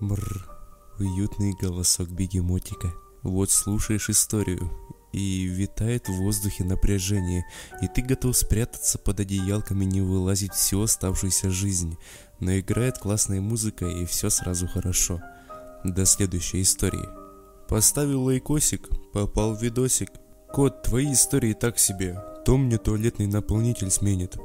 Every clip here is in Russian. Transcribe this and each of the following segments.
Бррр, уютный голосок бегемотика. Вот слушаешь историю, и витает в воздухе напряжение, и ты готов спрятаться под одеялками не вылазить всю оставшуюся жизнь. Но играет классная музыка, и все сразу хорошо. До следующей истории. Поставил лайкосик, попал в видосик. Кот, твои истории так себе. То мне туалетный наполнитель сменит.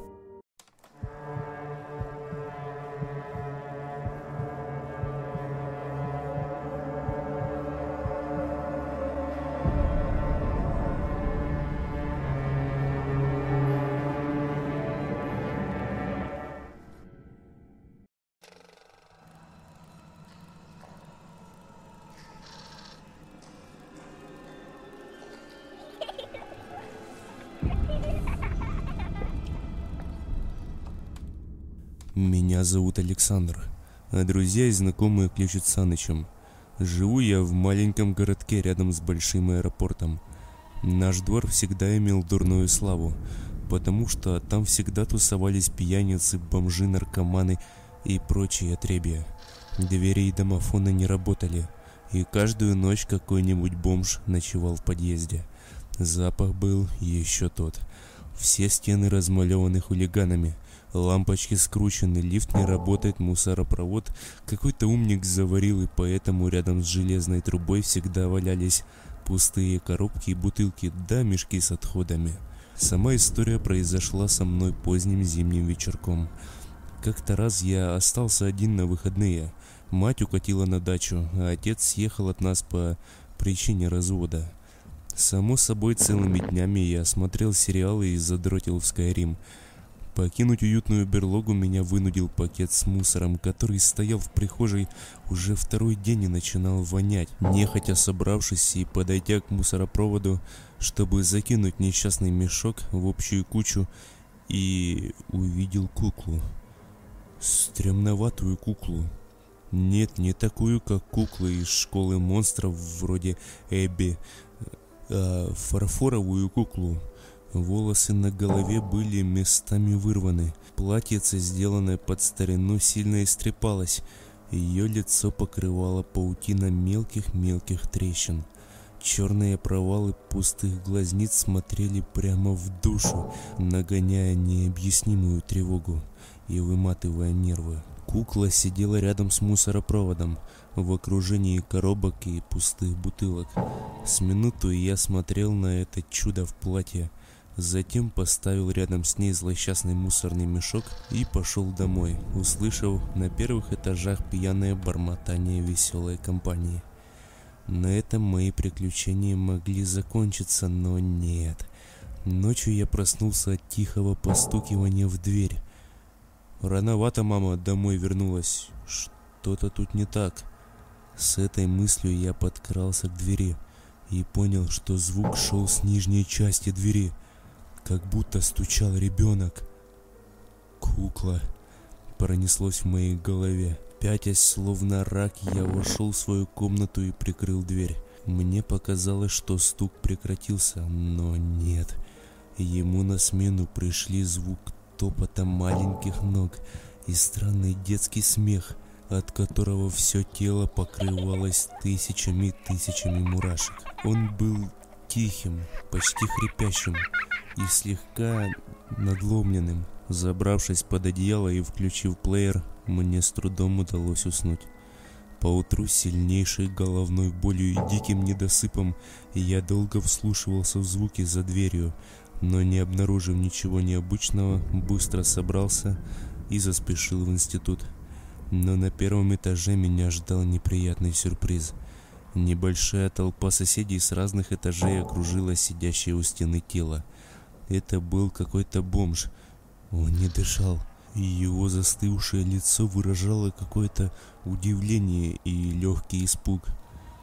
Меня зовут Александр, а друзья и знакомые кличут Санычем. Живу я в маленьком городке рядом с большим аэропортом. Наш двор всегда имел дурную славу, потому что там всегда тусовались пьяницы, бомжи, наркоманы и прочие отребья. Двери и домофона не работали, и каждую ночь какой-нибудь бомж ночевал в подъезде. Запах был еще тот. Все стены размалеваны хулиганами – Лампочки скручены, лифт не работает, мусоропровод какой-то умник заварил, и поэтому рядом с железной трубой всегда валялись пустые коробки и бутылки, да мешки с отходами. Сама история произошла со мной поздним зимним вечерком. Как-то раз я остался один на выходные. Мать укатила на дачу, а отец съехал от нас по причине развода. Само собой, целыми днями я смотрел сериалы и задротил в Skyrim – Покинуть уютную берлогу меня вынудил пакет с мусором, который стоял в прихожей уже второй день и начинал вонять. Нехотя собравшись и подойдя к мусоропроводу, чтобы закинуть несчастный мешок в общую кучу, и увидел куклу. Стремноватую куклу. Нет, не такую, как куклы из школы монстров вроде Эбби, а фарфоровую куклу, Волосы на голове были местами вырваны. Платьице, сделанное под старину, сильно истрепалось. Ее лицо покрывало паутина мелких-мелких трещин. Черные провалы пустых глазниц смотрели прямо в душу, нагоняя необъяснимую тревогу и выматывая нервы. Кукла сидела рядом с мусоропроводом, в окружении коробок и пустых бутылок. С минуту я смотрел на это чудо в платье, Затем поставил рядом с ней злосчастный мусорный мешок и пошел домой, услышав на первых этажах пьяное бормотание веселой компании. На этом мои приключения могли закончиться, но нет. Ночью я проснулся от тихого постукивания в дверь. Рановато мама домой вернулась. Что-то тут не так. С этой мыслью я подкрался к двери и понял, что звук шел с нижней части двери – как будто стучал ребенок. Кукла пронеслось в моей голове. Пятясь, словно рак, я вошел в свою комнату и прикрыл дверь. Мне показалось, что стук прекратился, но нет. Ему на смену пришли звук топота маленьких ног и странный детский смех, от которого все тело покрывалось тысячами тысячами мурашек. Он был тихим, почти хрипящим, и слегка надломленным. Забравшись под одеяло и включив плеер, мне с трудом удалось уснуть. Поутру сильнейшей головной болью и диким недосыпом я долго вслушивался в звуки за дверью, но не обнаружив ничего необычного, быстро собрался и заспешил в институт. Но на первом этаже меня ждал неприятный сюрприз. Небольшая толпа соседей с разных этажей окружила сидящее у стены тело. Это был какой-то бомж. Он не дышал. И его застывшее лицо выражало какое-то удивление и легкий испуг.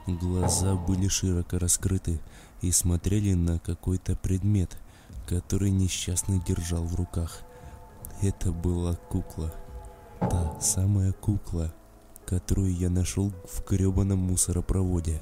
Глаза были широко раскрыты и смотрели на какой-то предмет, который несчастный держал в руках. Это была кукла. Та самая кукла, которую я нашел в гребаном мусоропроводе.